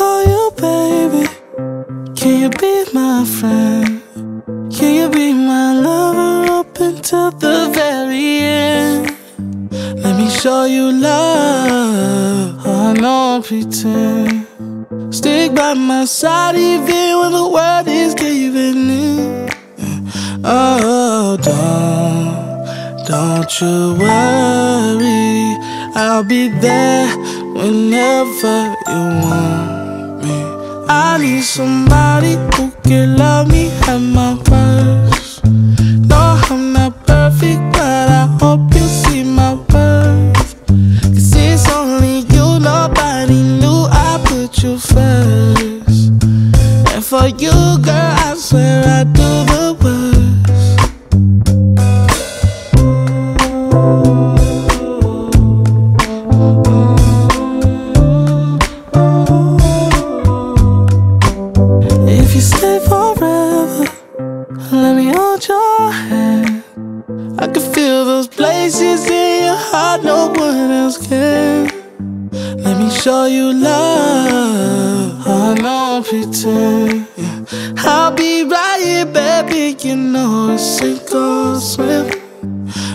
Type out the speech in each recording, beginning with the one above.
call you baby? Can you be my friend? Can you be my lover up until the very end? Let me show you love, I don't pretend. Stick by my side even when the world is giving in. Oh, don't, don't you worry, I'll be there whenever you want. I need somebody who can love me at my worst. No, I'm not perfect, but I hope you see my worth. Cause it's only you, nobody knew I put you first. And for you, girl, I swear I do hold your hand. I can feel those places in your heart no one else can. Let me show you love. I don't pretend. I'll be right here, baby. You know it's sink or swim.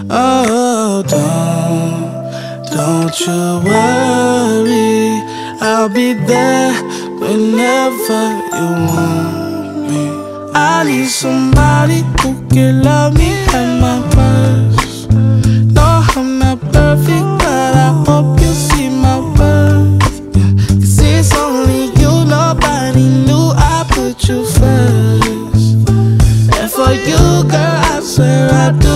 Oh, don't, don't you worry. I'll be there whenever you want me. I need somebody who can love me at my worst. No, I'm not perfect, but I hope you see my worth. Cause it's only you, nobody knew I put you first. And for you, girl, I swear I do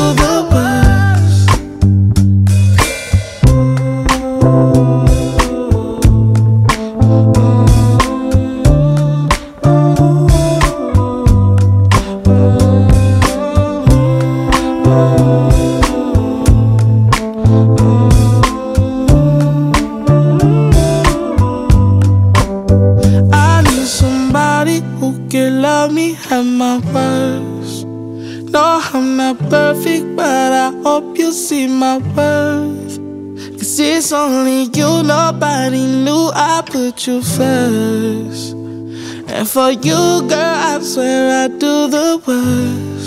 you first. And for you, girl, I swear I do the worst.